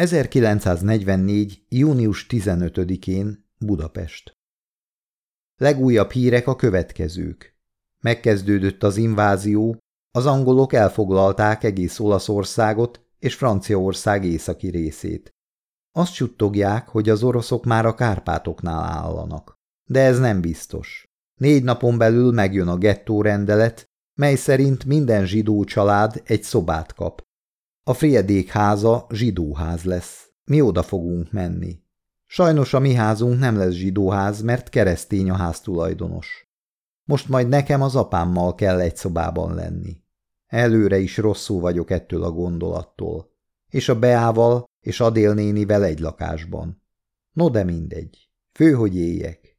1944. június 15-én Budapest Legújabb hírek a következők. Megkezdődött az invázió, az angolok elfoglalták egész Olaszországot és Franciaország északi részét. Azt suttogják, hogy az oroszok már a Kárpátoknál állanak. De ez nem biztos. Négy napon belül megjön a gettó rendelet, mely szerint minden zsidó család egy szobát kap. A Friedék háza zsidóház lesz. Mi oda fogunk menni. Sajnos a mi házunk nem lesz zsidóház, mert keresztény a háztulajdonos. Most majd nekem az apámmal kell egy szobában lenni. Előre is rosszul vagyok ettől a gondolattól. És a Beával és Adél nénivel egy lakásban. No de mindegy. Fő, hogy éljek.